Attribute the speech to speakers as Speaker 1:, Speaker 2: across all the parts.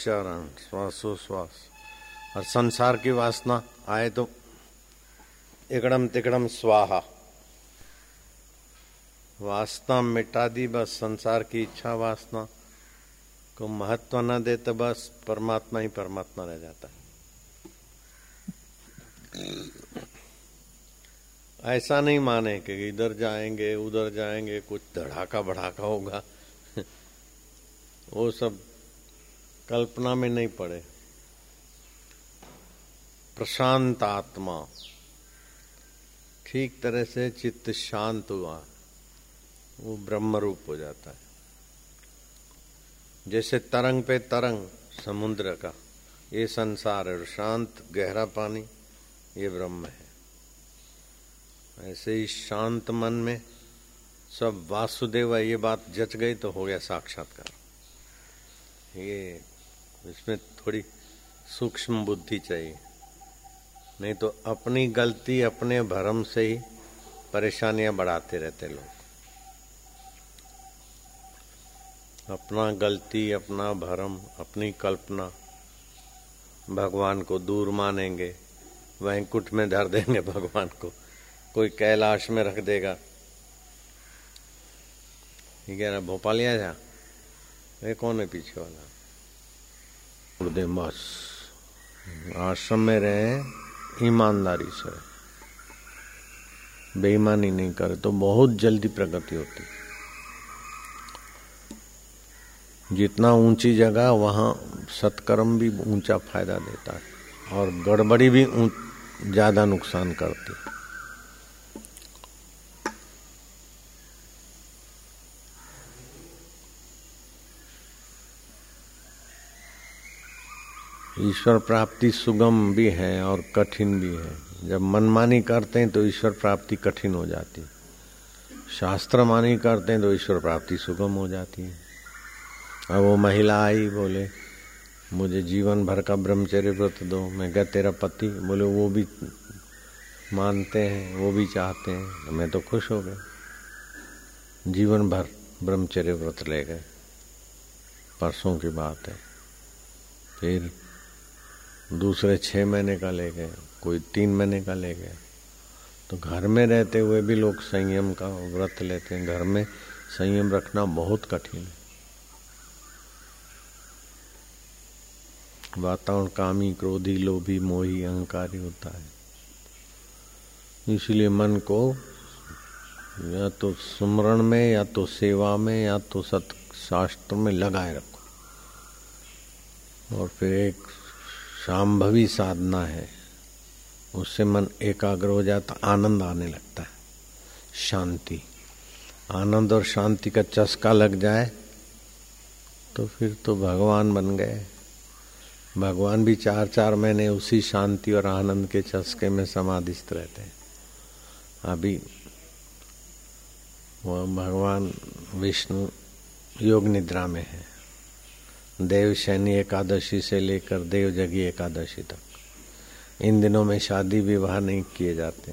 Speaker 1: उच्चारण श्वासोश्वास और संसार की वासना आए तो इकड़म तिकड़म स्वाहा। वासना मिटा दी बस, संसार की इच्छा वासना। को महत्व न दे तो बस, परमात्मा ही परमात्मा रह जाता है। ऐसा नहीं माने कि इधर जाएँगे, उधर जाएँगे, कुछ धड़ाका बढ़ाका होगा। वो सब कल्पना में नहीं पड़े। प्रशांत आत्मा। ठीक तरह से चित्त शांत हुआ, वो ब्रह्म रूप हो जाता है। जैसे तरंग पे तरंग, समुद्र का, ये संसार है, शांत, गहरा पानी, ये ब्रह्म है। ऐसे ही शांत मन में सब वासुदेव ये बात जच गई तो हो गया साक्षात्कार। ये इसमें थोड़ी सूक्ष्म बुद्धि चाहिए। नहीं तो अपनी गलती अपने भरम से ही परेशानियाँ बढ़ाते रहते लोग। अपना गलती, अपना भरम, अपनी कल्पना भगवान को दूर मानेंगे वैंकुट में धर देंगे भगवान को। कोई कैलाश में रख देगा। ये कह रहा भोपालिया जा ये कौन है पीछे वाला? गुरुदेव बस आश्रम में रहे, ईमानदारी से। बेईमानी नहीं करे तो बहुत जल्दी प्रगति होती। जितना ऊँची जगह, वहाँ सत्कर्म भी ऊँचा फ़ायदा देता है। और गड़बड़ी भी ज़्यादा नुकसान करती। है ईश्वर प्राप्ति सुगम भी है और कठिन भी है। जब मनमानी करते हैं तो ईश्वर प्राप्ति कठिन हो जाती शास्त्र मानी करते हैं तो ईश्वर प्राप्ति सुगम हो जाती है। अब वो महिला आई, बोले, मुझे जीवन भर का ब्रह्मचर्य व्रत दो। मैं क्या तेरा पति? बोले, वो भी मानते हैं, वो भी चाहते हैं। तो मैं तो खुश हो गया। जीवन भर ब्रह्मचर्य व्रत ले गए। परसों की बात है। फिर दूसरे छः महीने का ले गए कोई तीन महीने का ले गए तो घर में रहते हुए भी लोग संयम का व्रत लेते हैं। घर में संयम रखना बहुत कठिन है। वातावरण कामी, क्रोधी, लोभी, मोही, अहंकारी होता है। इसलिए मन को या तो सुमरण में, या तो सेवा में, या तो सत शास्त्र में लगाए रखो। और फिर एक शाम्भवी साधना है। उससे मन एकाग्र हो जाता, आनंद आने लगता है। शांति। आनंद और शांति का चस्का लग जाए तो फिर तो भगवान बन गए। भगवान भी चार चार महीने उसी शांति और आनंद के चस्के में समाधिस्थ रहते हैं। अभी वह भगवान विष्णु योग निद्रा में है। देव शनि एकादशी से लेकर देव जगी एकादशी तक। इन दिनों में शादी विवाह नहीं किए जाते,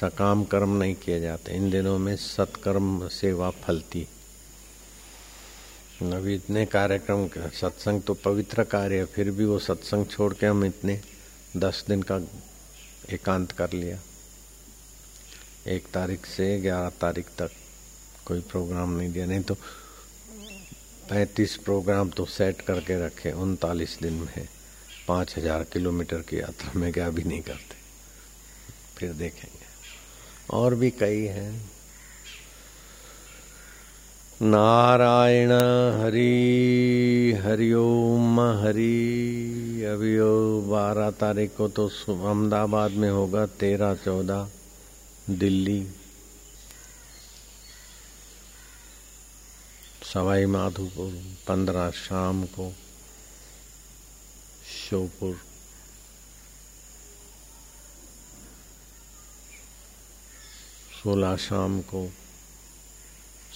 Speaker 1: सकाम कर्म नहीं किए जाते। इन दिनों में सत्कर्म सेवा फलती। अभी इतने कार्यक्रम, सत्संग तो पवित्र कार्य है, फिर भी वो सत्संग छोड़ के हम इतने दस दिन का एकांत कर लिया। एक तारीख से ग्यारह तारीख तक कोई प्रोग्राम नहीं दिया, नहीं तो पैंतीस प्रोग्राम तो सेट करके रखे, उनतालीस दिन में। पाँच हज़ार किलोमीटर की यात्रा में क्या भी नहीं करते। फिर देखेंगे। और भी कई हैं। नारायण हरि हरिओम हरि। अभी ओ बारह तारीख को तो अहमदाबाद में होगा, तेरह चौदह, दिल्ली। सवाई माधोपुर, पंद्रह शाम को श्योपुर। सोलह शाम को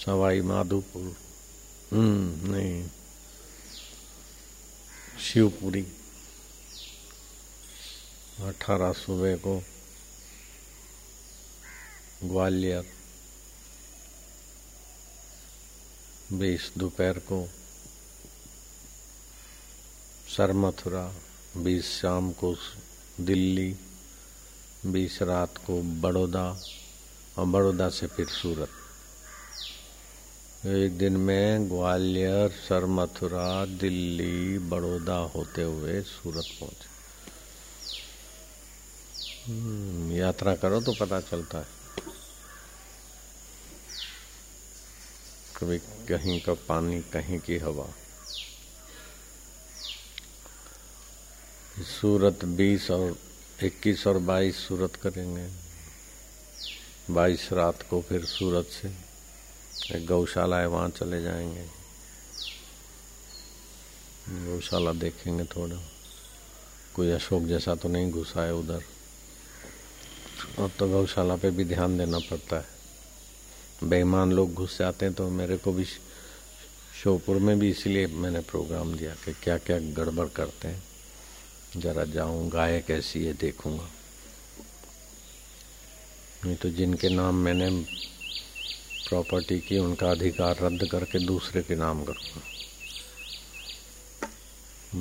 Speaker 1: सवाई माधोपुर। हम्म नहीं। शिवपुरी। अठारह सुबह को ग्वालियर। बीस दोपहर को सर मथुरा बीस शाम को दिल्ली बीस रात को बड़ौदा और बड़ौदा से फिर सूरत। एक दिन में ग्वालियर सर मथुरा दिल्ली बड़ौदा होते हुए सूरत पहुँचे। हम्म, यात्रा करो तो पता चलता है। कभी कहीं का पानी कहीं की हवा। सूरत बीस और इक्कीस और बाईस सूरत करेंगे। बाईस रात को फिर सूरत से एक गौशाला है वहाँ चले जाएँगे। गौशाला देखेंगे थोड़ा। कोई अशोक जैसा तो नहीं घुसा है उधर। अब तो गौशाला पे भी ध्यान देना पड़ता है। बेईमान लोग घुस जाते हैं तो मेरे को भी शोपुर में भी इसलिए मैंने प्रोग्राम दिया कि क्या क्या गड़बड़ करते हैं। जरा जाऊँ, गाय कैसी है, देखूँगा। नहीं तो जिनके नाम मैंने प्रॉपर्टी की, उनका अधिकार रद्द करके दूसरे के नाम करूँगा।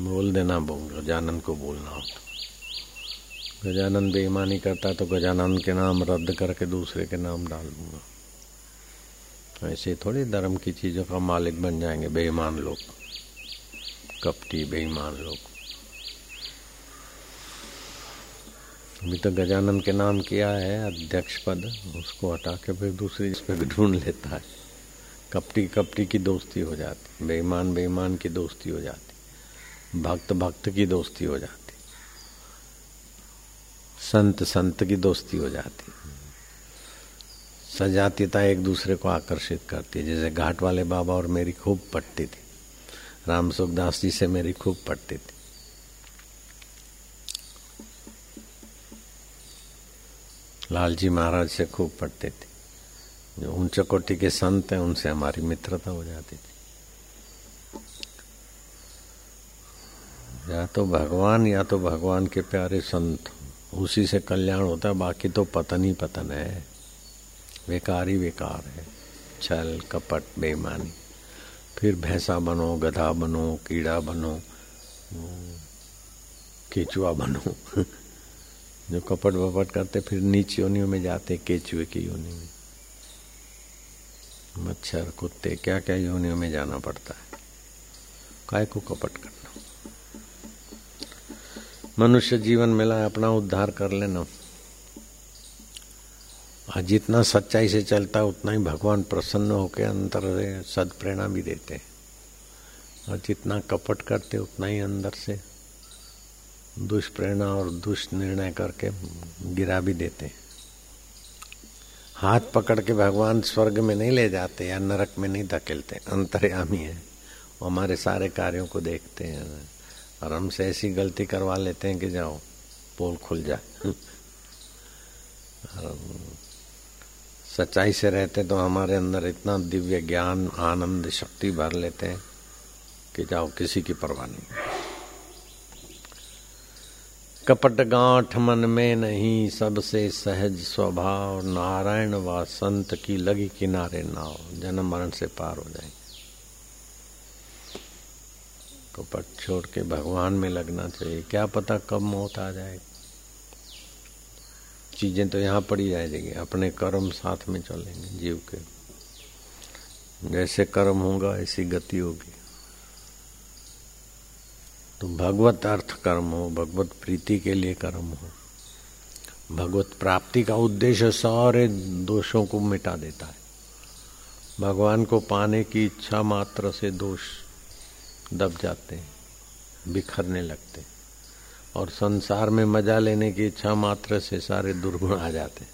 Speaker 1: बोल देना गजानंद को बोलना हो तो। गजानंद बेईमानी करता है तो गजानन के नाम रद्द करके दूसरे के नाम डाल दूँगा। ऐसे थोड़ी धर्म की चीज़ों का मालिक बन जाएँगे, बेईमान लोग। कपटी, बेईमान लोग। अभी तो गजानंद के नाम किया है, अध्यक्ष पद, उसको हटा के फिर दूसरी इस पर भी ढूंढ लेता है। कपटी कपटी की दोस्ती हो जाती, बेईमान बेईमान की दोस्ती हो जाती, भक्त भक्त की दोस्ती हो जाती, संत संत की दोस्ती हो जाती। सजातीयता एक दूसरे को आकर्षित करती है। जैसे घाट वाले बाबा और मेरी खूब पटती थी। राम सुखदास जी से मेरी खूब पटती थी। लालजी महाराज से खूब पटती थी। जो ऊंच कोटि के संत हैं, उनसे हमारी मित्रता हो जाती थी। या तो भगवान, या तो भगवान के प्यारे संत। उसी से कल्याण होता है, बाकी तो पतन ही पतन है। बेकार ही बेकार है। छल, कपट, बेईमानी। फिर भैंसा बनो, गधा बनो, कीड़ा बनो, केचुआ बनो। जो कपट वपट करते, फिर नीच योनियों में जाते, केचुए की योनि में। मच्छर, कुत्ते क्या क्या योनियों में जाना पड़ता है। काय को कपट करना। मनुष्य जीवन मिला अपना उद्धार कर लेना। और जितना सच्चाई से चलता है, उतना ही भगवान प्रसन्न होकर अंतर से सद प्रेरणा भी देते हैं। और जितना कपट करते, उतना ही अंदर से दुष्प्रेरणा और दुष्निर्णय करके गिरा भी देते हैं। हाथ पकड़ के भगवान स्वर्ग में नहीं ले जाते या नरक में नहीं धकेलते, अंतर्यामी है। वो हमारे सारे कार्यों को देखते हैं और हमसे ऐसी गलती करवा लेते हैं कि जाओ, पोल खुल जाए। सच्चाई से रहते तो हमारे अंदर इतना दिव्य ज्ञान, आनंद, शक्ति भर लेते हैं कि जाओ किसी की परवाह नहीं। कपट गांठ मन में नहीं, सबसे सहज स्वभाव नारायण व संत की लगी किनारे नाव, जन्म मरण से पार हो जाएँगे कपट छोड़ के भगवान में लगना चाहिए, क्या पता कब मौत आ जाएगी चीज़ें तो यहाँ पड़ी रह जाएगी, अपने कर्म साथ में चलेंगे, जीव के। जैसे कर्म होगा, ऐसी गति होगी। तो भगवत अर्थ कर्म हो, भगवत प्रीति के लिए कर्म हो। भगवत प्राप्ति का उद्देश्य सारे दोषों को मिटा देता है। भगवान को पाने की इच्छा मात्र से दोष दब जाते हैं, बिखरने लगते हैं। और संसार में मज़ा लेने की इच्छा मात्र से सारे दुर्गुण आ जाते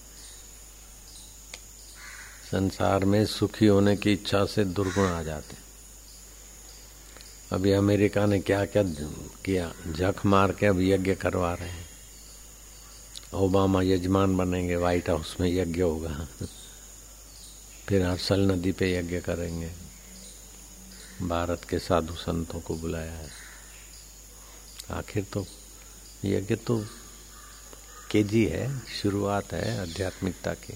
Speaker 1: संसार में सुखी होने की इच्छा से दुर्गुण आ जाते अभी अमेरिका ने क्या क्या? किया जख मार के अब यज्ञ करवा रहे हैं। ओबामा यजमान बनेंगे, व्हाइट हाउस में यज्ञ होगा। फिर हर्सल नदी पे यज्ञ करेंगे। भारत के साधु संतों को बुलाया है। आखिर तो यज्ञ तो केजी है, शुरुआत है आध्यात्मिकता की।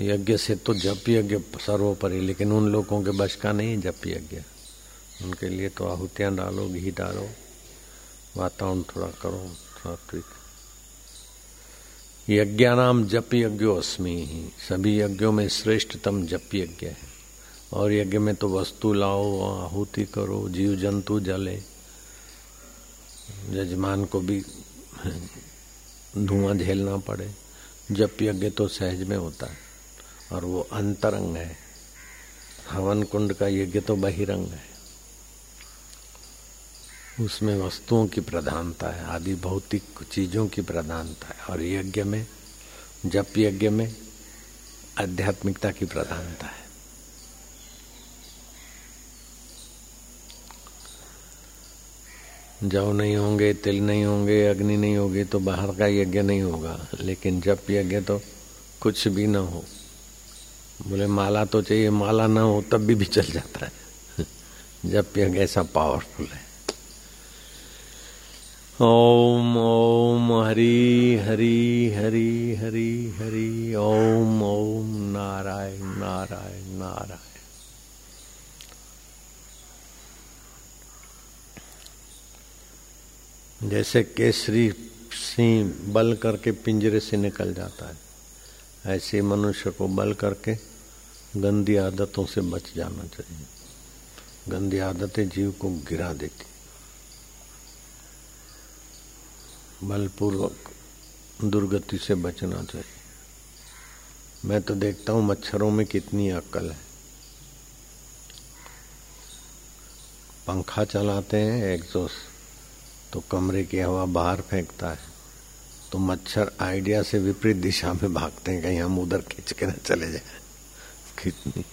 Speaker 1: यज्ञ से तो जप यज्ञ सर्वोपरि, लेकिन उन लोगों के बश का नहीं जप यज्ञ। उनके लिए तो आहुतियाँ डालो, घी डालो, वातावरण थोड़ा करो, थोड़ा सात्विक यज्ञानाम जप यज्ञो अस्मि ही। सभी यज्ञों में श्रेष्ठतम जप यज्ञ है। और यज्ञ में तो वस्तु लाओ, आहुति करो, जीव जंतु जले। यजमान को भी धुआँ झेलना पड़े। जप यज्ञ तो सहज में होता है, और वो अंतरंग है। हवन कुंड का यज्ञ तो बहिरंग है। उसमें वस्तुओं की प्रधानता है, आदि भौतिक चीज़ों की प्रधानता है, और यज्ञ में, जप यज्ञ में आध्यात्मिकता की प्रधानता है। जव नहीं होंगे तिल नहीं होंगे अग्नि नहीं होगी तो बाहर का यज्ञ नहीं होगा। लेकिन जब यज्ञ तो कुछ भी ना हो। बोले माला तो चाहिए माला ना हो तब भी, भी चल जाता है। जप यज्ञ ऐसा पावरफुल है। ओम ओम हरि हरि हरि हरि हरि ओम ओम नारायण नारायण नारायण। जैसे केसरी सिंह बल करके पिंजरे से निकल जाता है, ऐसे मनुष्य को बल करके गंदी आदतों से बच जाना चाहिए। गंदी आदतें जीव को गिरा देती बलपूर्वक दुर्गति से बचना चाहिए। मैं तो देखता हूँ मच्छरों में कितनी अक्ल है। पंखा चलाते हैं, एग्जॉस्ट। तो कमरे की हवा बाहर फेंकता है। तो मच्छर आइडिया से विपरीत दिशा में भागते हैं, कहीं हम उधर खींच के न चले जाए। कितनी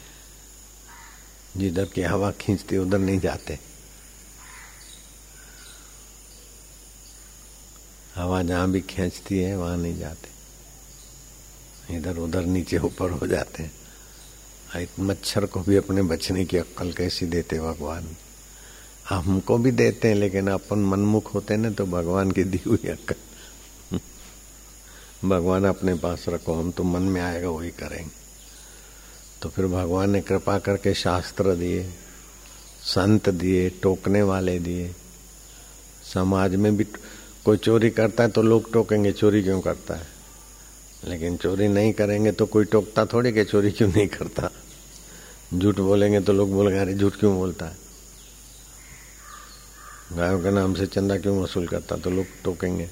Speaker 1: जिधर की हवा खींचती, उधर नहीं जाते। हवा जहाँ भी खींचती है, वहाँ नहीं जाते। इधर उधर नीचे ऊपर हो जाते हैं। मच्छर को भी अपने बचने की अक्कल कैसी देते भगवान? हमको भी देते हैं, लेकिन अपन मनमुख होते ना तो भगवान की दी हुई अक्कल। भगवान अपने पास रखो, हम तो मन में आएगा, वही करेंगे। तो फिर भगवान ने कृपा करके शास्त्र दिए, संत दिए, टोकने वाले दिए। समाज में भी कोई चोरी करता है तो लोग टोकेंगे, चोरी क्यों करता है? लेकिन चोरी नहीं करेंगे तो कोई टोकता थोड़ी कि चोरी क्यों नहीं करता? झूठ बोलेंगे तो लोग बोलेंगे अरे, झूठ क्यों बोलता है? गायों के नाम से चंदा क्यों वसूल करता? तो लोग टोकेंगे।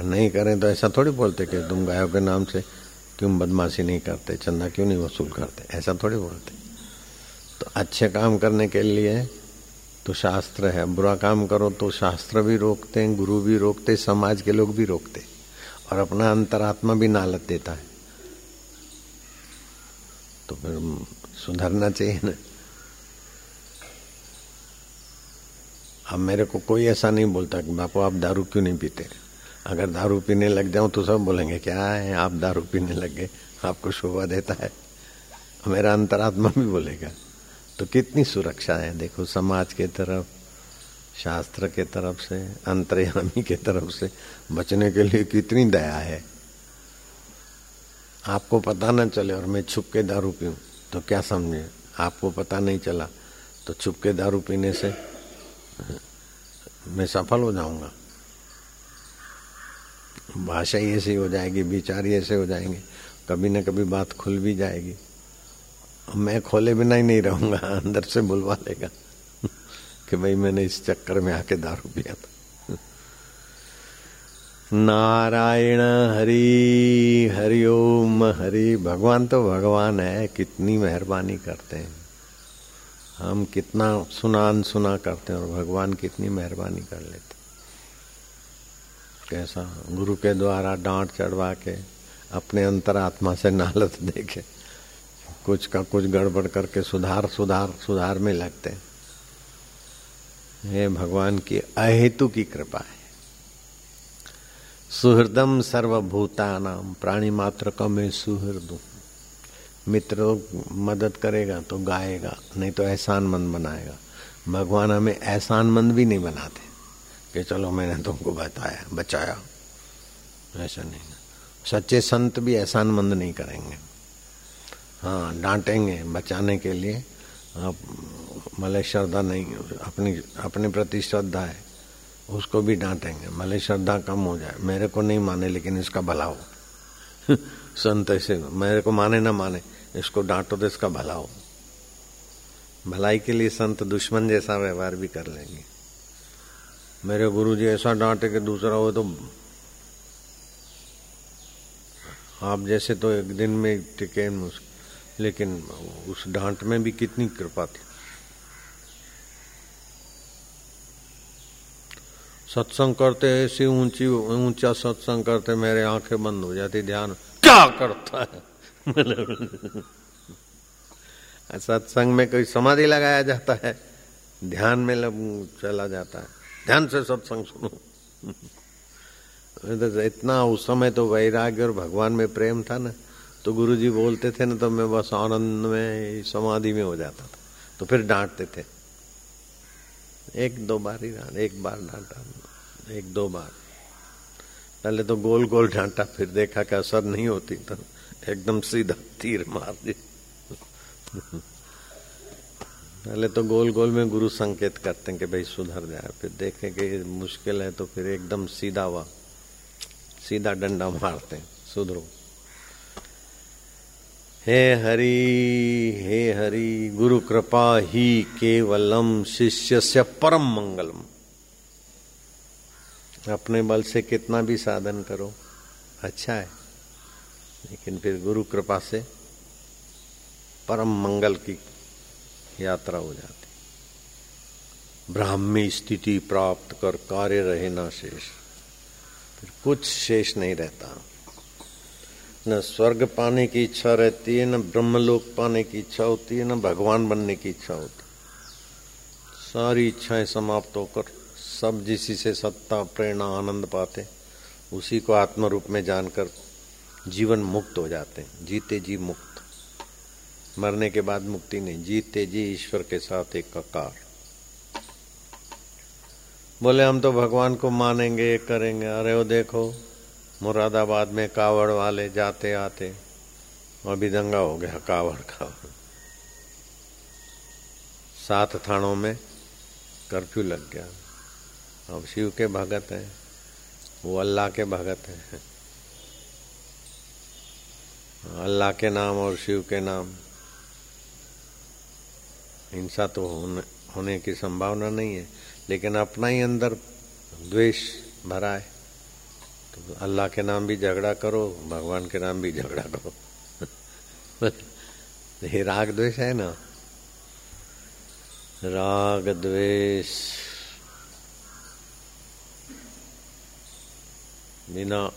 Speaker 1: और नहीं करें तो ऐसा थोड़ी बोलते कि तुम गायों के नाम से क्यों बदमाशी नहीं करते? चंदा क्यों नहीं वसूल करते? ऐसा थोड़ी बोलते। तो अच्छे काम करने के लिए तो शास्त्र है। बुरा काम करो तो शास्त्र भी रोकते हैं, गुरु भी रोकते, समाज के लोग भी रोकते और अपना अंतरात्मा भी नालत देता है। तो फिर सुधरना चाहिए ना। अब मेरे को कोई ऐसा नहीं बोलता कि, बापू, आप दारू क्यों नहीं पीते? अगर दारू पीने लग जाऊँ तो सब बोलेंगे क्या है आप दारू पीने लग गए, आपको शोभा देता है। मेरा अंतरात्मा भी बोलेगा तो कितनी सुरक्षा है, देखो, समाज के तरफ़, शास्त्र के तरफ़ से, अंतर्यामी के तरफ़ से, बचने के लिए कितनी दया है। आपको पता न चले और मैं छुप के दारू पीऊं तो क्या समझे? आपको पता नहीं चला तो छुप के दारू पीने से मैं सफल हो जाऊँगा। भाषा ही ऐसी हो जाएगी, विचार ही ऐसे हो जाएँगे, कभी ना कभी बात खुल भी जाएगी। मैं खोले बिना ही नहीं रहूँगा, अंदर से बुलवा लेगा कि भाई मैंने इस चक्कर में आके दारू पिया था। नारायण हरि हरिओम हरि, भगवान तो भगवान है, कितनी मेहरबानी करते हैं। हम कितना सुना अनसुना करते हैं और भगवान कितनी मेहरबानी कर लेते कैसा? गुरु के द्वारा डांट चढ़वा के अपने अंतरात्मा से नालत दे के कुछ का कुछ गड़बड़ करके सुधार सुधार सुधार में लगते हैं। ये भगवान की अहेतु की कृपा है। सुहृदम सर्वभूता नाम प्राणी मात्र का मैं सुहृदू मित्र, मदद करेगा तो गाएगा, नहीं तो एहसान मंद बनाएगा। भगवान हमें एहसान मंद भी नहीं बनाते। कि चलो मैंने तुमको बताया, बचाया। ऐसा नहीं सच्चे संत भी एहसान मंद नहीं करेंगे। हाँ डांटेंगे बचाने के लिए। आप मले श्रद्धा नहीं, अपनी, अपने प्रति श्रद्धा है, उसको भी डांटेंगे। मले श्रद्धा कम हो जाए। मेरे को नहीं माने, लेकिन इसका भला हो। संत ऐसे मेरे को माने ना माने, इसको डांटो तो इसका भला हो। भलाई के लिए संत दुश्मन जैसा व्यवहार भी कर लेंगे। मेरे गुरु जी ऐसा डांटे कि दूसरा हो तो आप जैसे तो एक दिन में टिके लेकिन उस डांट में भी कितनी कृपा थी। सत्संग करते ऐसी ऊँची, ऊँचा सत्संग करते मेरे आँखें बंद हो जाती, ध्यान, क्या करता है? सत्संग में कोई समाधि लगाया जाता है, ध्यान में लग, चला जाता है। ध्यान से सत्संग सुनो। तो इतना उस समय तो वैराग्य और भगवान में प्रेम था ना तो गुरु जी बोलते थे ना तो मैं बस आनंद में, समाधि में हो जाता था। तो फिर डांटते थे। एक दो बार ही डांट एक बार डांटा, एक दो बार। पहले तो गोल गोल डांटा, फिर देखा कि असर नहीं होती तो एकदम सीधा तीर मार दी पहले तो गोल गोल में गुरु संकेत करते हैं कि भाई सुधर जाए, फिर देखे कि मुश्किल है तो फिर एकदम सीधा हुआ सीधा डंडा मारते हैं, सुधरो। हे हरि हे हरि, गुरु कृपा ही केवलम शिष्य से परम मंगलम। अपने बल से कितना भी साधन करो अच्छा है। लेकिन फिर गुरु कृपा से परम मंगल की यात्रा हो जाती। ब्राह्मी स्थिति प्राप्त कर कार्य रहे ना शेष। फिर कुछ शेष नहीं रहता। न स्वर्ग पाने की इच्छा रहती है, न ब्रह्मलोक पाने की इच्छा होती है, न भगवान बनने की इच्छा होती है। सारी इच्छाएँ समाप्त होकर सब जिसी से सत्ता, प्रेरणा, आनंद पाते, उसी को आत्म रूप में जानकर जीवन मुक्त हो जाते हैं। जीते जी मुक्त। मरने के बाद मुक्ति नहीं। जीते जी ईश्वर के साथ एक ककार बोले, हम तो भगवान को मानेंगे, करेंगे। अरे, वो देखो मुरादाबाद में कावड़ वाले जाते आते अभी दंगा हो गया, कावड़ कावड़। सात थानों में कर्फ्यू लग गया। अब शिव के भगत हैं, वो अल्लाह के भगत हैं। अल्लाह के नाम और शिव के नाम, हिंसा तो होने की संभावना नहीं है, लेकिन अपना ही अंदर द्वेष भरा है। तो अल्लाह के नाम भी झगड़ा करो, भगवान के नाम भी झगड़ा करो। ये राग द्वेष है ना? राग द्वेष। बिना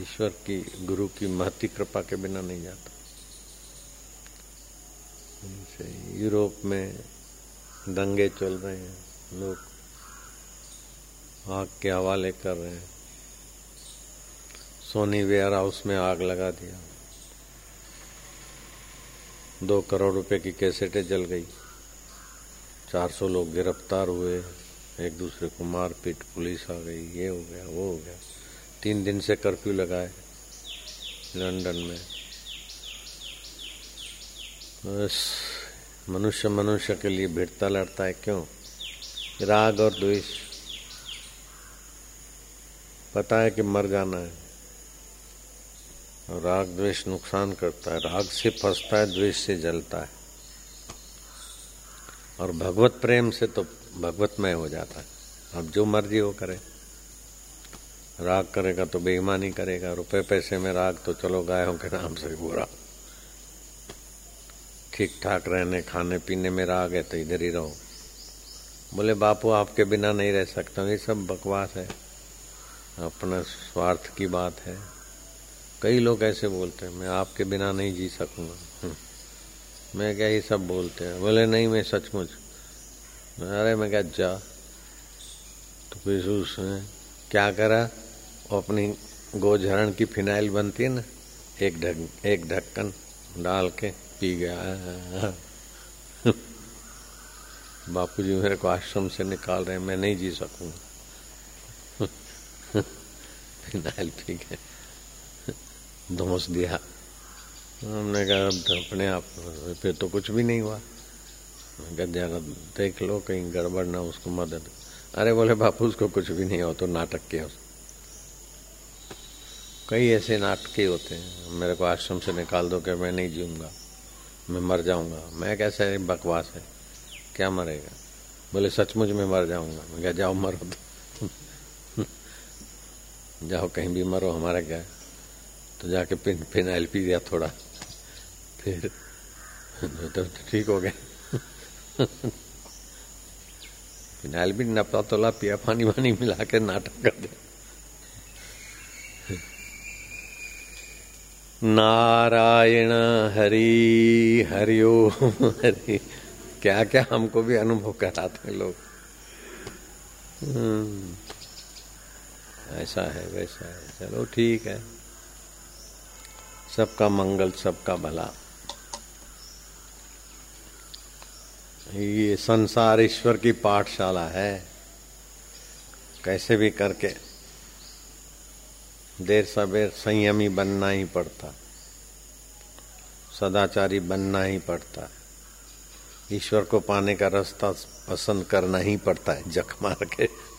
Speaker 1: ईश्वर की, गुरु की महती कृपा के बिना नहीं जाता। यूरोप में दंगे चल रहे हैं, लोग आग के हवाले कर रहे हैं। सोनी वेयर हाउस में आग लगा दिया। दो करोड़ रुपए की कैसेटें जल गई। चार सौ लोग गिरफ़्तार हुए। एक दूसरे को मार पीट पुलिस आ गई। ये हो गया, वो हो गया। तीन दिन से कर्फ्यू लगाए लंदन में। बस, मनुष्य मनुष्य के लिए भिड़ता लड़ता है क्यों? राग और द्वेष। पता है कि मर जाना है। राग द्वेष नुकसान करता है। राग से फंसता है, द्वेष से जलता है। और भगवत प्रेम से तो भगवतमय हो जाता है। अब जो मर्ज़ी हो करे। राग करेगा तो बेईमानी करेगा। रुपए पैसे में राग तो चलो गायों के नाम से बुरा। ठीक ठाक रहने, खाने, पीने में राग है तो इधर ही रहो। बोले, बापू, आपके बिना नहीं रह सकता ये सब बकवास है। अपना स्वार्थ की बात है। कई लोग ऐसे बोलते हैं, मैं आपके बिना नहीं जी सकूँगा। हम्म। मैं क्या ये सब बोलते हैं? बोले, नहीं, मैं सचमुच। अरे, मैं क्या जा? तो फिर उसने क्या करा? वो अपनी गोझरण की फिनाइल बनती है ना, एक ढक, एक ढक्कन डाल के पी गया। बापू जी मेरे को आश्रम से निकाल रहे हैं, मैं नहीं जी सकूँगा। फिनाइल पी गए धोस दिया। हमने कहा, अब तो अपने आप फिर तो कुछ भी नहीं हुआ। जरा देख लो, कहीं गड़बड़ ना उसको मदद। अरे बोले, बापू, उसको कुछ भी नहीं हो तो नाटक किया कई ऐसे नाटक होते हैं। मेरे को आश्रम से निकाल दो कि मैं नहीं जीऊँगा, मैं मर जाऊँगा। मैं कैसे बकवास है? क्या मरेगा? बोले, सचमुच में मर जाऊँगा। मैं क्या जाओ, मरो तो। जाओ, कहीं भी मरो, हमारा क्या है? तो जाके पिन फिनाइल पी दिया थोड़ा। फिर तो ठीक हो गए फिनाइल भी नपा तोला पिया पानी वानी मिला के नाटक कर दे। नारायण हरि हरिओ हरि। क्या क्या हमको भी अनुभव कराते हैं लोग। हम्म, ऐसा है वैसा है। चलो ठीक है। सबका मंगल, सबका भला। ये संसार ईश्वर की पाठशाला है। कैसे भी करके देर सवेर संयमी बनना ही पड़ता। सदाचारी बनना ही पड़ता। ईश्वर को पाने का रास्ता पसंद करना ही पड़ता है, जख मार के।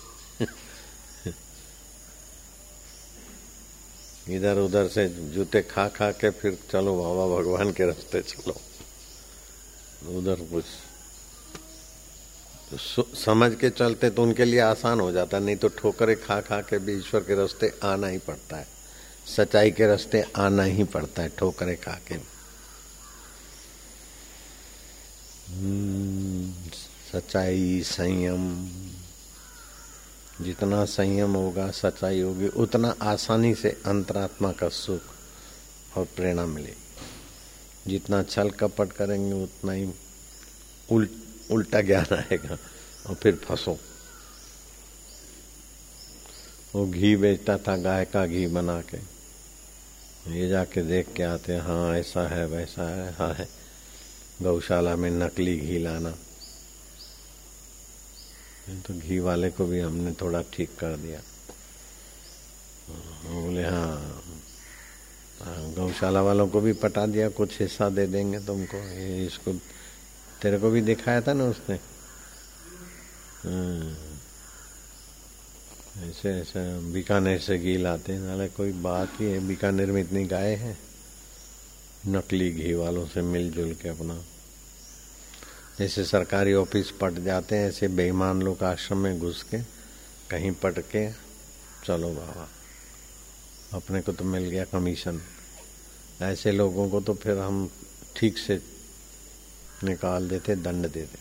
Speaker 1: इधर उधर से जूते खा खा के फिर चलो बाबा भगवान के रास्ते चलो। उधर कुछ तो समझ के चलते तो उनके लिए आसान हो जाता नहीं तो ठोकरे खा खा के भी ईश्वर के रास्ते आना ही पड़ता है। सच्चाई के रास्ते आना ही पड़ता है ठोकरे खा के। हम्म, सच्चाई संयम। जितना संयम होगा, सच्चाई होगी, उतना आसानी से अंतरात्मा का सुख और प्रेरणा मिलेगी। जितना छल कपट करेंगे, उतना ही उल्ट उल्टा ज्ञान आएगा और फिर फंसो। वो घी बेचता था, गाय का घी बना के। ये जाके देख के आते हाँ ऐसा है, वैसा है हाँ है। गौशाला में नकली घी लाना। तो घी वाले को भी हमने थोड़ा ठीक कर दिया। बोले हाँ, हाँ गौशाला वालों को भी पटा दिया कुछ हिस्सा दे देंगे तुमको। ये इसको तेरे को भी दिखाया था ना उसने? हाँ। ऐसे ऐसे बीकानेर से घी लाते हैं। नाले कोई बात ही है बीकानेर में इतनी गाय है। नकली घी वालों से मिलजुल के अपना। जैसे सरकारी ऑफ़िस पट जाते हैं, ऐसे बेईमान लोग आश्रम में घुस के कहीं पट के, चलो बाबा, अपने को तो मिल गया कमीशन ऐसे लोगों को तो फिर हम ठीक से निकाल देते, दंड देते।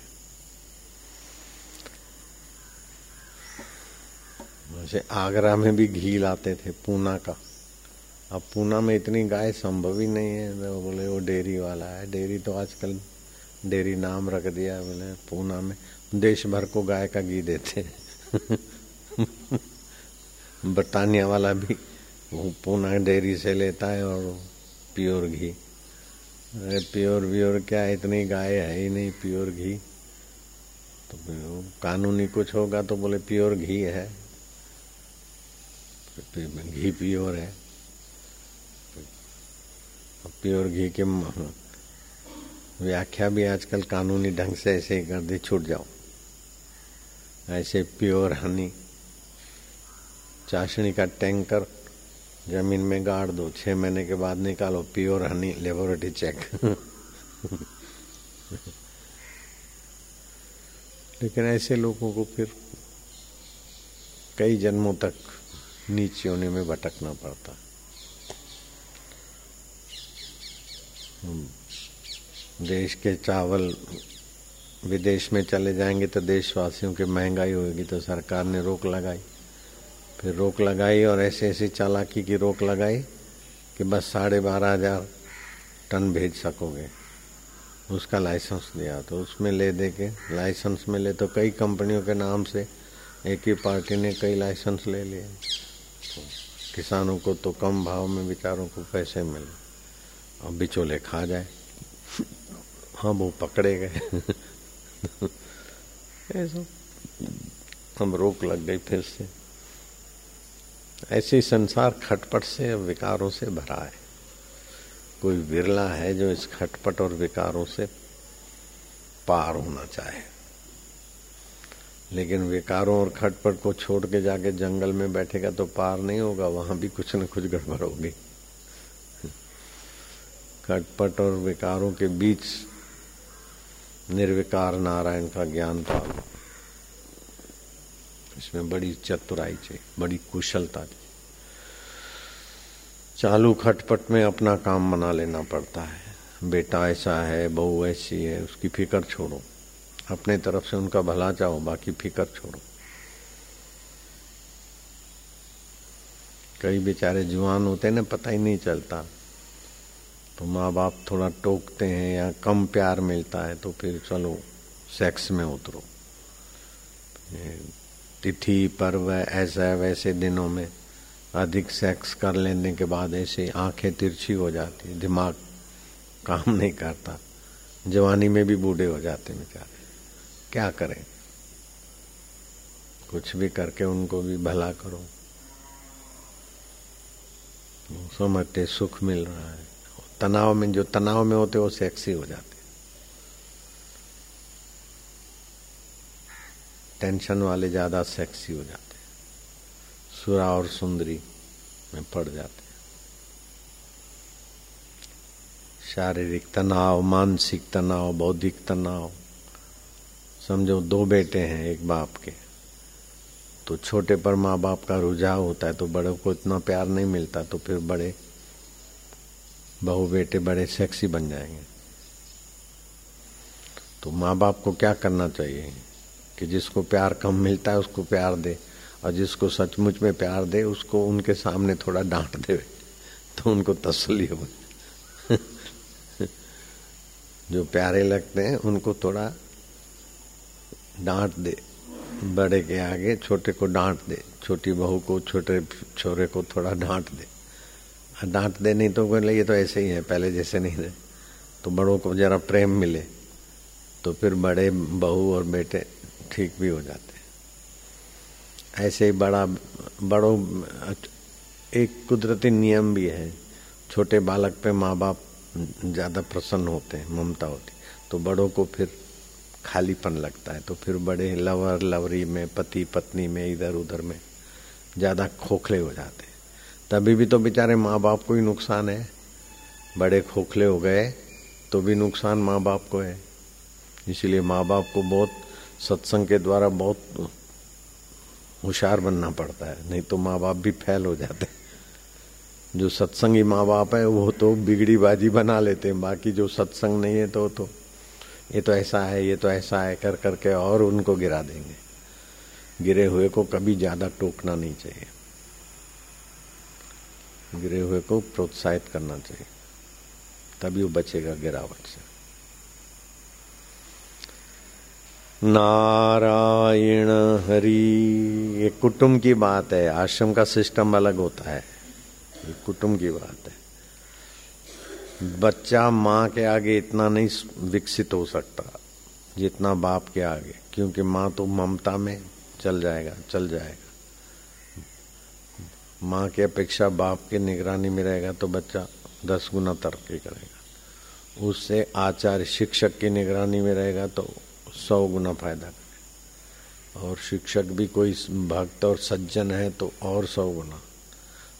Speaker 1: वैसे आगरा में भी घी लाते थे, पूना का। अब पूना में इतनी गाय संभव ही नहीं है तो बोले, वो डेयरी वाला है, डेयरी तो आजकल डेयरी नाम रख दिया बोले, पूना में। देश भर को गाय का घी देते बटानिया वाला भी, वो पूना डेयरी से लेता है और प्योर घी। अरे प्योर व्योर क्या, इतनी गाय है ही नहीं, प्योर घी। तो कानूनी कुछ होगा तो बोले, प्योर घी है। घी प्योर है। प्योर घी के व्याख्या भी आजकल कानूनी ढंग से ऐसे ही कर दी, छूट जाओ। ऐसे प्योर हनी चाशनी का टैंकर ज़मीन में गाड़ दो, छह महीने के बाद निकालो प्योर हनी लेबोरेटरी चेक लेकिन ऐसे लोगों को फिर कई जन्मों तक नीचे होने में भटकना पड़ता। देश के चावल विदेश में चले जाएँगे तो देशवासियों की महँगाई होगी तो सरकार ने रोक लगाई। फिर रोक लगाई और ऐसी ऐसी चालाकी की रोक लगाई कि बस साढ़े बारह हज़ार टन भेज सकोगे। उसका लाइसेंस दिया तो उसमें ले दे के लाइसेंस में ले तो कई कंपनियों के नाम से एक ही पार्टी ने कई लाइसेंस ले लिए। तो किसानों को तो कम भाव में, बेचारों को पैसे मिले। और बिचोले खा जाए। हाँ वो पकड़े गए। ऐसा। हम रोक लग गई फिर से। ऐसे संसार खटपट से विकारों से भरा है। कोई विरला है जो इस खटपट और विकारों से पार होना चाहे। लेकिन विकारों और खटपट को छोड़ के जाके जंगल में बैठेगा तो पार नहीं होगा वहाँ भी कुछ न कुछ गड़बड़ होगी। खटपट और विकारों के बीच निर्विकार नारायण का ज्ञान पालो इसमें बड़ी चतुराई चाहिए बड़ी कुशलता चाहिए चालू खटपट में अपना काम बना लेना पड़ता है। बेटा ऐसा है, बहू ऐसी है, उसकी फ़िक्र छोड़ो। अपने तरफ़ से उनका भला चाहो, बाकी फ़िक्र छोड़ो। कई बेचारे जुआन होते ना, पता ही नहीं चलता। तो माँ बाप थोड़ा टोकते हैं या कम प्यार मिलता है तो फिर चलो सेक्स में उतरो। तिथि, पर्व ऐसा वैसे दिनों में अधिक सेक्स कर लेने के बाद ऐसे आँखें तिरछी हो जाती दिमाग काम नहीं करता। जवानी में भी बूढ़े हो जाते बेचारे। क्या करें? कुछ भी करके उनको भी भला करो। समझते, सुख मिल रहा है। तनाव में, जो तनाव में होते वो सेक्सी हो जाते टेंशन वाले ज़्यादा सेक्सी हो जाते सुरा और सुंदरी में पड़ जाते शारीरिक तनाव, मानसिक तनाव, बौद्धिक तनाव। समझो, दो बेटे हैं एक बाप के। तो छोटे पर माँ बाप का रुझाव होता है तो बड़ों को इतना प्यार नहीं मिलता तो फिर बड़े बहु बेटे बड़े सेक्सी बन जाएँगे। तो माँ बाप को क्या करना चाहिए कि जिसको प्यार कम मिलता है उसको प्यार दे और जिसको सचमुच में प्यार दे उसको उनके सामने थोड़ा डांट दे तो उनको तसली हो। जो प्यारे लगते हैं, उनको थोड़ा डांट दे, बड़े के आगे छोटे को डांट दे, छोटी बहू को, छोटे छोरे को थोड़ा डांट दे। डांट दे नहीं तो बोले ये तो ऐसे ही है, पहले जैसे नहीं रहे तो बड़ों को जरा प्रेम मिले तो फिर बड़े बहू और बेटे ठीक भी हो जाते ऐसे ही बड़ा, बड़ों, एक कुदरती नियम भी है, छोटे बालक पे माँ बाप ज़्यादा प्रसन्न होते हैं, ममता होती तो बड़ों को फिर खालीपन लगता है तो फिर बड़े लवर, लवरी में पति पत्नी में इधर उधर में ज़्यादा खोखले हो जाते तभी भी तो बेचारे माँ बाप को ही नुकसान है। बड़े खोखले हो गए तो भी नुकसान माँ बाप को है। इसीलिए माँ बाप को बहुत सत्संग के द्वारा बहुत होशियार बनना पड़ता है, नहीं तो माँ बाप भी फैल हो जाते हैं। जो सत्संगी माँ बाप है, वो तो बिगड़ी बाजी बना लेते हैं, बाकी जो सत्संग नहीं है तो तो ये तो ऐसा है, ये तो ऐसा है कर करके और उनको गिरा देंगे। गिरे हुए को कभी ज़्यादा टोकना नहीं चाहिए। गिरे हुए को प्रोत्साहित करना चाहिए। तभी वो बचेगा गिरावट से। नारायण हरि, ये कुटुंब की बात है। आश्रम का सिस्टम अलग होता है। ये कुटुंब की बात है। बच्चा माँ के आगे इतना नहीं विकसित हो सकता, जितना बाप के आगे। क्योंकि माँ तो ममता में चल जाएगा चल जाएगा। माँ की अपेक्षा बाप की निगरानी में रहेगा तो बच्चा दस गुना तरक्की करेगा। उससे आचार्य शिक्षक की निगरानी में रहेगा तो सौ गुना फ़ायदा करेगा। और शिक्षक भी कोई भक्त और सज्जन है तो और सौ गुना।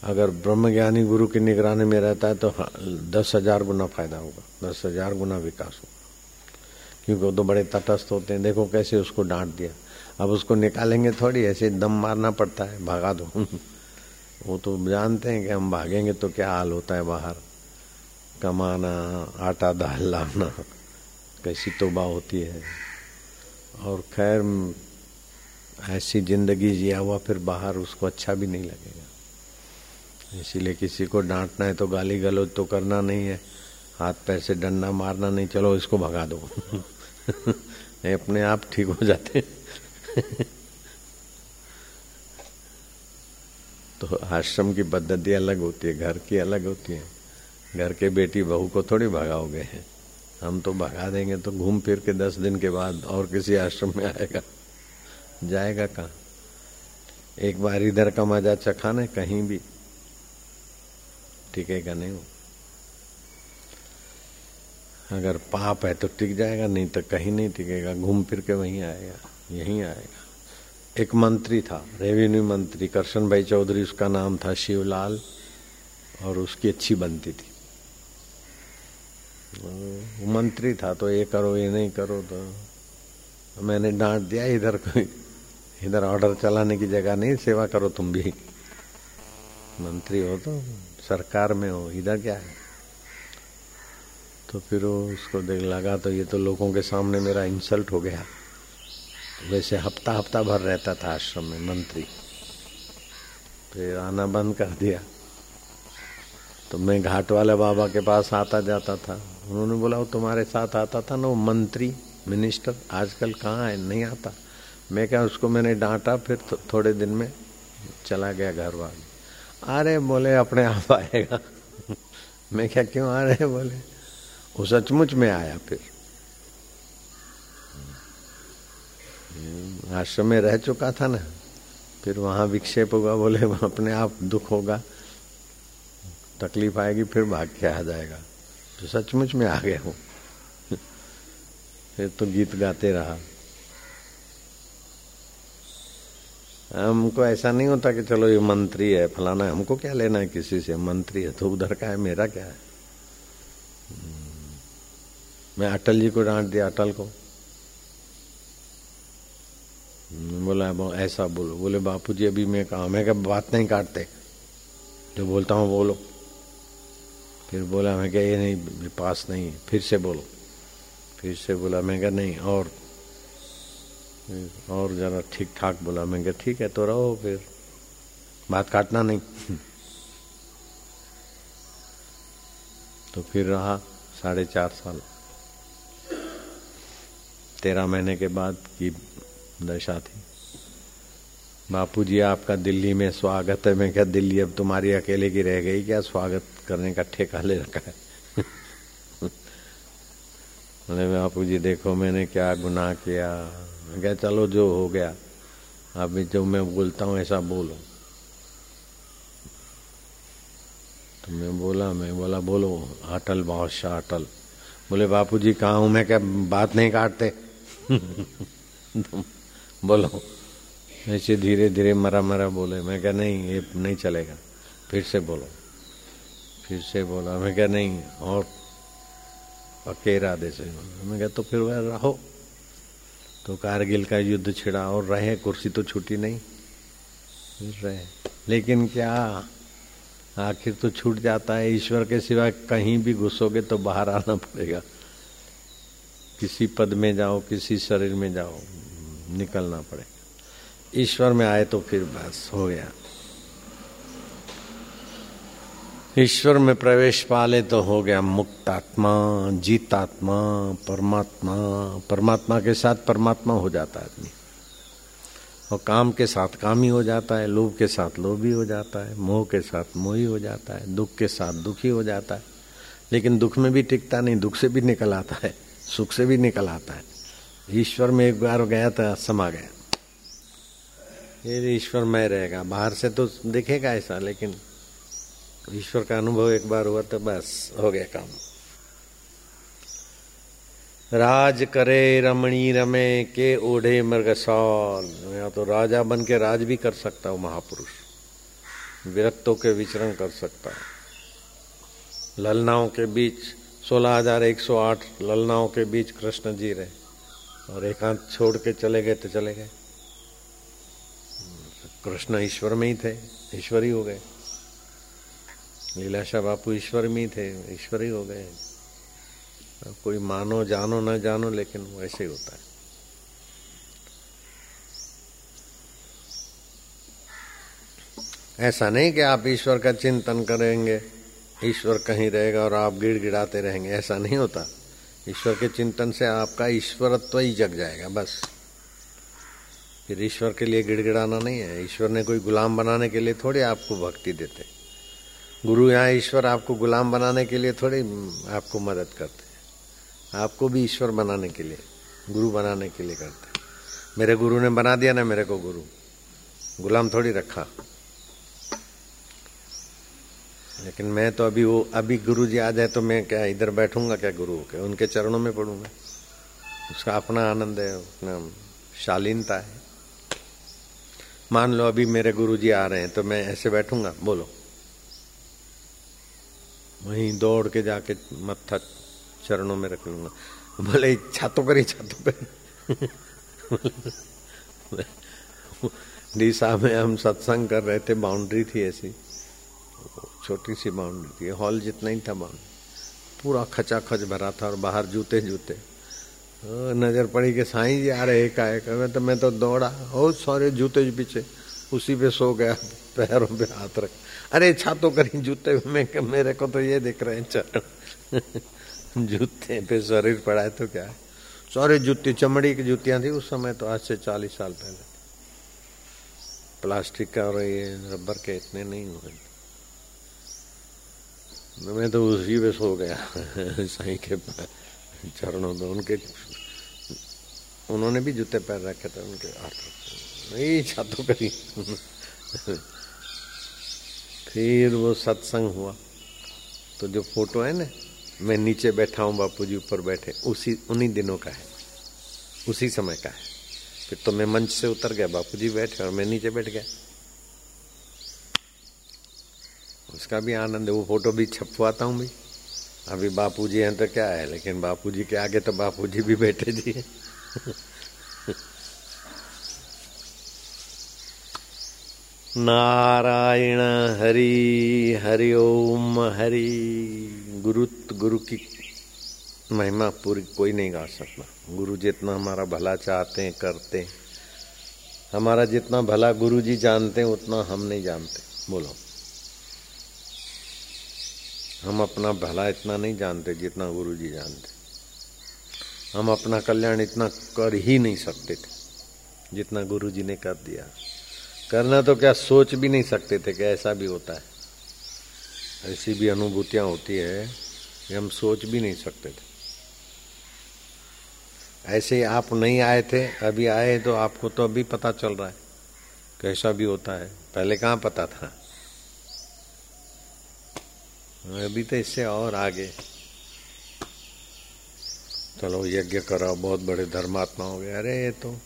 Speaker 1: अगर ब्रह्मज्ञानी गुरु की निगरानी में रहता है तो दस हज़ार गुना फ़ायदा होगा, दस हज़ार गुना विकास होगा। क्योंकि वो तो बड़े तटस्थ होते हैं, देखो कैसे उसको डांट दिया। अब उसको निकालेंगे थोड़ी, ऐसे दम मारना पड़ता है, भागा दो। वो तो जानते हैं कि हम भागेंगे तो क्या हाल होता है बाहर? कमाना, आटा दाल लाना, कैसी तोबा होती है। और खैर, ऐसी ज़िंदगी जिया हुआ फिर बाहर उसको अच्छा भी नहीं लगेगा। इसीलिए किसी को डांटना है तो गाली गलौज तो करना नहीं है। हाथ पैर से डंडा मारना नहीं, चलो इसको भगा दो। अपने आप ठीक हो जाते तो आश्रम की पद्धति अलग होती है, घर की अलग होती है। घर के बेटी बहू को थोड़ी भगाओगे हैं। हम तो भगा देंगे तो घूम फिर के दस दिन के बाद और किसी आश्रम में आएगा। जाएगा कहा? एक बार इधर का मज़ा चखा ना, कहीं भी। टिकेगा नहीं वो। अगर पाप है तो टिक जाएगा, नहीं तो कहीं नहीं टिकेगा। घूम फिर के वहीं आएगा, यहीं आएगा। एक मंत्री था रेवेन्यू मंत्री, करशन भाई चौधरी, उसका नाम था शिवलाल, और उसकी अच्छी बनती थी। वो मंत्री था तो ये करो, ये नहीं करो तो मैंने डांट दिया, इधर कोई, इधर ऑर्डर चलाने की जगह नहीं, सेवा करो तुम भी। मंत्री हो तो सरकार में हो, इधर क्या है? तो फिर वो उसको देख लगा तो ये तो लोगों के सामने मेरा इंसल्ट हो गया। वैसे हफ़्ता हफ़्ता भर रहता था आश्रम में मंत्री। फिर आना बंद कर दिया। तो मैं घाट वाले बाबा के पास आता जाता था। उन्होंने बोला वो तुम्हारे साथ आता था ना वो मंत्री मिनिस्टर आजकल कहाँ है? नहीं आता। मैं क्या उसको मैंने डांटा फिर थो, थोड़े दिन में चला गया घर वाले। अरे बोले अपने आप आएगा। मैं क्या क्यों आ रहे बोले। वो सचमुच में आया फिर। आश्रम में रह चुका था ना, फिर वहाँ विक्षेप होगा, बोले अपने आप दुख होगा, तकलीफ़ आएगी, फिर भाग के आ जाएगा। तो सचमुच में आ गया हूँ। फिर तो गीत गाते रहा। हमको ऐसा नहीं होता कि चलो, ये मंत्री है, फलाना है, हमको क्या लेना है किसी से? मंत्री है तो उधर का है, मेरा क्या है? मैं अटल जी को डांट दिया, अटल को। बोला ऐसा बोलो। बोले बापू जी अभी मैं कहा? मैं क्या बात नहीं काटते? जो बोलता हूँ, बोलो। फिर बोला, मैं क्या ये नहीं पास नहीं है। फिर से बोलो। फिर से बोला, मैं क्या नहीं, और और जरा ठीक ठाक बोला। मैं क्या ठीक है तो रहो फिर। बात काटना नहीं। तो फिर रहा साढ़े चार साल। तेरह महीने के बाद की दशा थी। बापू जी आपका दिल्ली में स्वागत है। मैं क्या दिल्ली अब तुम्हारी अकेले की रह गई? क्या स्वागत करने का ठेका ले रखा है? बोले बापू जी देखो, मैंने क्या गुनाह किया। मैं क्या चलो, जो हो गया अभी जो मैं बोलता हूँ, ऐसा बोलो। तो मैं बोला मैं बोला, बोलो अटल बादशाह अटल बोले बापू जी कहा हूँ? मैं क्या बात नहीं काटते? बोलो। ऐसे धीरे धीरे मरा मरा बोले। मैं क्या नहीं, ये नहीं चलेगा। फिर से बोलो। फिर से बोला। मैं क्या नहीं, और पक्के इरादे से। मैं क्या तो फिर वह रहो। तो कारगिल का युद्ध छिड़ा और रहे, कुर्सी तो छूटी नहीं। फिर रहे। लेकिन क्या आखिर तो छूट जाता है? ईश्वर के सिवा कहीं भी घुसोगे तो बाहर आना पड़ेगा। किसी पद में जाओ, किसी शरीर में जाओ। निकलना पड़ेगा ईश्वर में आए तो फिर बस हो गया। ईश्वर में प्रवेश पाले तो हो गया मुक्तात्मा, जीतात्मा, परमात्मा। परमात्मा के साथ परमात्मा हो जाता है आदमी। और काम के साथ काम ही हो जाता है, लोभ के साथ लोभ ही जाता है, मोह के साथ मोह हो जाता है, दुख के साथ दुखी हो जाता है। लेकिन दुख में भी टिकता नहीं, दुख से भी निकल आता है, सुख से भी निकल आता है। ईश्वर में एक बार गया था, समा गया। ये ईश्वर में रहेगा, बाहर से तो दिखेगा ऐसा, लेकिन ईश्वर का अनुभव एक बार हुआ तो बस हो गया काम। राज करे रमणी रमे के ओढ़े मृगसौल या तो राजा बन के राज भी कर सकता हूँ, महापुरुष। विरक्तों के विचरण कर सकता है। ललनाओं के बीच सोलह हज़ार एक सौ आठ ललनाओं के बीच कृष्ण जी रहे। और एकांत छोड़ के चले गए तो चले गए। कृष्ण ईश्वर में ही थे, ईश्वर ही गए। लीलाशाह बापू ईश्वर में ही थे, ईश्वर ही गए। कोई मानो, जानो, न जानो, लेकिन वैसे ही होता है। ऐसा नहीं कि आप ईश्वर का चिंतन करेंगे, ईश्वर कहीं रहेगा और आप गिड़गिड़ाते रहेंगे, ऐसा नहीं होता। ईश्वर के चिंतन से आपका ईश्वरत्व ही जग जाएगा, बस। फिर ईश्वर के लिए गिड़गिड़ाना नहीं है। ईश्वर ने कोई गुलाम बनाने के लिए थोड़ी आपको भक्ति देते। गुरु यहाँ ईश्वर आपको गुलाम बनाने के लिए थोड़ी आपको मदद करते आपको भी ईश्वर बनाने के लिए, गुरु बनाने के लिए करते मेरे गुरु ने बना दिया ना मेरे को गुरु। गुलाम थोड़ी रखा। लेकिन मैं तो अभी वो, अभी गुरु जी आ जाए तो मैं क्या, इधर बैठूँगा क्या गुरु के? उनके चरणों में पढ़ूँगा उसका अपना आनंद है, अपना शालीनता है। मान लो अभी मेरे गुरु जी आ रहे हैं तो मैं ऐसे बैठूँगा, बोलो। वहीं दौड़ के जाके मत्था चरणों में रख लूँगा। बोले छातो करी छातों पर डीसा में हम सत्संग कर रहे थे, बाउंड्री थी ऐसी। छोटी सी बाउंड्री थी हॉल जितना ही था बाउंड्री पूरा खचा खच भरा था और बाहर जूते जूते नज़र पड़ी कि साईं जी आ रहे एक आए मैं तो मैं तो दौड़ा। और सारे जूते पीछे। उसी पे सो गया, पैरों पे हाथ रख। अरे छातो करी जूते में। मेरे को तो ये दिख रहे हैं चरण जूते पे शरीर पड़ा है तो क्या है? सारे जूती, चमड़ी की जूतियाँ थी। उस समय तो आज से चालीस साल पहले। प्लास्टिक का और ये रबर के इतने नहीं हुए। मैं तो उसी पे सो गया। साई के चरणों में उनके उन्होंने भी जूते पैर रखे थे उनके नहीं, छातों करी फिर वो सत्संग हुआ। तो जो फ़ोटो है ना, मैं नीचे बैठा हूँ बापू जी ऊपर बैठे। उसी उन्हीं दिनों का है। उसी समय का है। फिर तो मैं मंच से उतर गया, बापू जी बैठे और मैं नीचे बैठ गया। उसका भी आनंद है, वो फ़ोटो भी छपवाता हूँ भाई। अभी बापू जी हैं तो क्या है, लेकिन बापू जी के आगे तो बापू जी भी बैठे जी नारायण हरि हरि ओम हरि गुरु गुरु की महिमा पूरी कोई नहीं गा सकता। गुरु जितना हमारा भला चाहते हैं, करते हैं। हमारा जितना भला गुरु जी जानते हैं, उतना हम नहीं जानते। बोलो। हम अपना भला इतना नहीं जानते जितना गुरु जी जानते। हम अपना कल्याण इतना कर ही नहीं सकते थे, जितना गुरु जी ने कर दिया। करना तो क्या सोच भी नहीं सकते थे कि ऐसा भी होता है। ऐसी भी अनुभूतियाँ होती है कि हम सोच भी नहीं सकते थे। ऐसे ही आप नहीं आए थे, अभी आए तो आपको तो अभी पता चल रहा है, कैसा भी होता है। पहले कहाँ पता था? अभी तो इससे और आगे। चलो, यज्ञ करो, बहुत बड़े धर्मात्मा हो गए। अरे, ये तो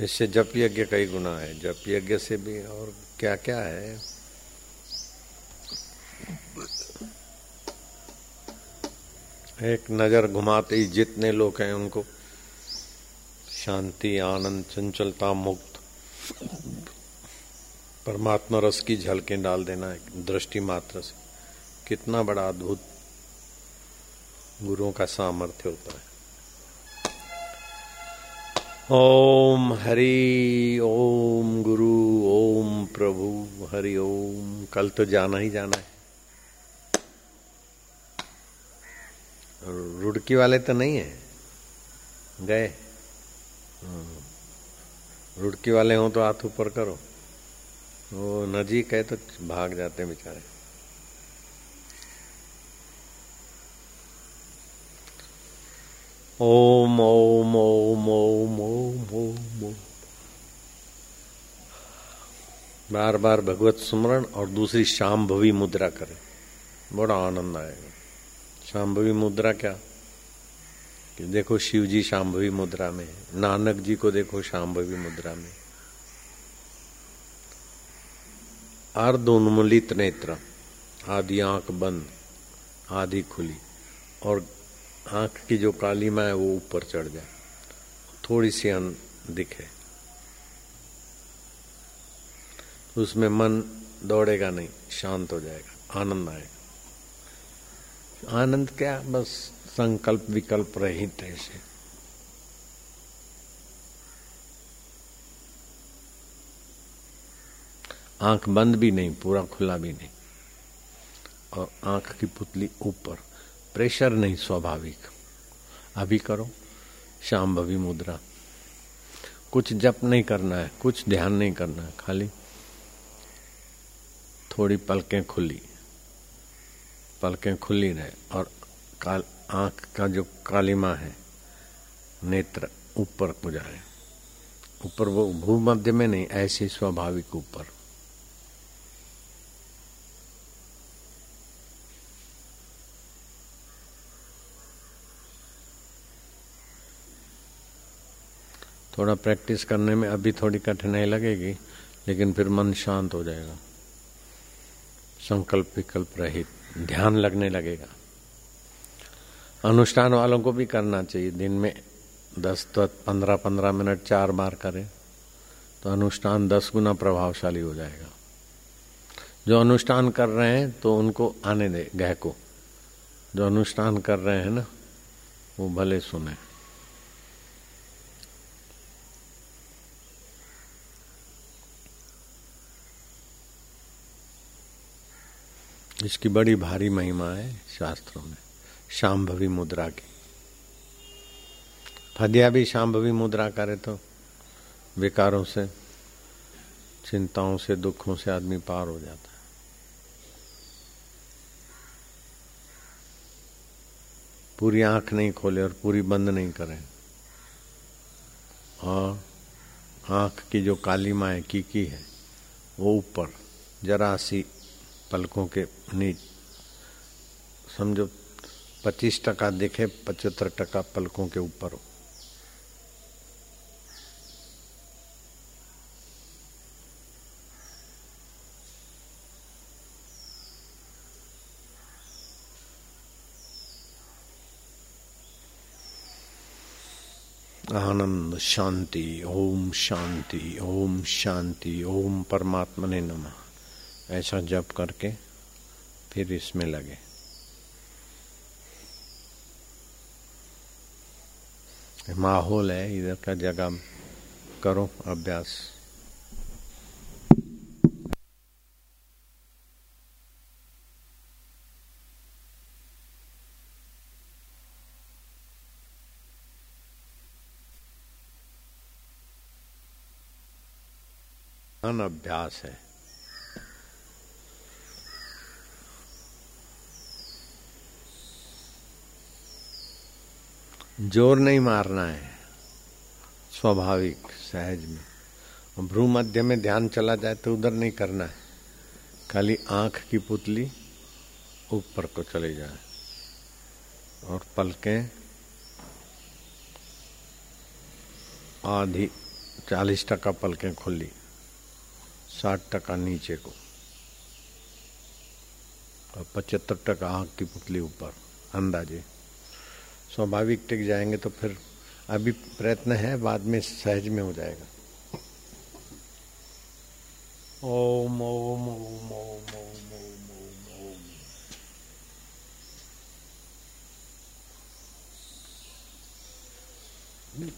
Speaker 1: इससे जप यज्ञ कई गुना है। जप यज्ञ से भी और क्या क्या है? एक नज़र घुमाते ही जितने लोग हैं उनको, शांति, आनंद, चंचलता, मुक्त, परमात्मा रस की झलकें डाल देना दृष्टि मात्र से। कितना बड़ा अद्भुत गुरुओं का सामर्थ्य होता है। ओम हरि, ओम गुरु, ओम प्रभु, हरि ओम। कल तो जाना ही जाना है। रुड़की वाले तो नहीं है। गए। हम्म। रुड़की वाले हो तो हाथ ऊपर करो। वो नजीक है तो भाग जाते बेचारे। ओम ओम ओम ओम ओम ओम बार बार भगवत स्मरण और दूसरी शाम्भवी मुद्रा करें। बड़ा आनंद आएगा। शाम्भवी मुद्रा क्या? कि देखो शिव जी शाम्भवी मुद्रा में नानक जी को देखो शाम्भवी मुद्रा में अर्धोन्मूलित नेत्र आधी आँख बंद आधी खुली। और आँख की जो कालीमा है वो ऊपर चढ़ जाए। थोड़ी सी अन दिखे। उसमें मन दौड़ेगा नहीं, शांत हो जाएगा, आनंद आएगा। आनंद क्या, बस संकल्प विकल्प रहित ऐसे आँख बंद भी नहीं, पूरा खुला भी नहीं। और आँख की पुतली ऊपर। प्रेशर नहीं स्वाभाविक। अभी करो, शाम भवी मुद्रा। कुछ जप नहीं करना है, कुछ ध्यान नहीं करना है, खाली थोड़ी पलकें खुली। पलकें खुली रहे और काल, आँख का जो कालिमा है, नेत्र ऊपर को जाए ऊपर वो भूमध्य में नहीं, ऐसे स्वाभाविक ऊपर। थोड़ा प्रैक्टिस करने में अभी थोड़ी कठिनाई लगेगी, लेकिन फिर मन शांत हो जाएगा। संकल्प विकल्प रहित, ध्यान लगने लगेगा। अनुष्ठान वालों को भी करना चाहिए। दिन में दस तो पंद्रह पंद्रह मिनट चार बार करें तो अनुष्ठान दस गुना प्रभावशाली हो जाएगा। जो अनुष्ठान कर रहे हैं तो उनको आने दे गह को जो अनुष्ठान कर रहे हैं ना, वो भले सुने। इसकी बड़ी भारी महिमा है शास्त्रों में शाम्भवी मुद्रा की। फदिया भी शाम्भवी मुद्रा करे तो विकारों से, चिंताओं से, दुखों से आदमी पार हो जाता है। पूरी आँख नहीं खोले और पूरी बंद नहीं करें। और आँख की जो काली माए की है, वो ऊपर, जरा सी पलकों के नीच। समझो, पच्चीस टका देखे, पचहत्तर टका पलकों के ऊपर हो। आनंद शांति, ओम शांति ओम शांति, ओम परमात्मा ने नमः। ऐसा जप करके फिर इसमें लगे। माहौल है, इधर का जगह करो अभ्यास। अभ्यास है। ज़ोर नहीं मारना है, स्वाभाविक, सहज में। भ्रू मध्य में ध्यान चला जाए तो उधर नहीं करना है। खाली आँख की पुतली ऊपर को चले जाए और पलकें आधी, चालीस टका पलकें खुली, साठ टका नीचे को और पचहत्तर टका आँख की पुतली ऊपर, अंदाजे। स्वाभाविक टिक जाएँगे तो फिर अभी प्रयत्न है, बाद में सहज में हो जाएगा। ओम ओम ओम ओम ओम ओम ओम। ओम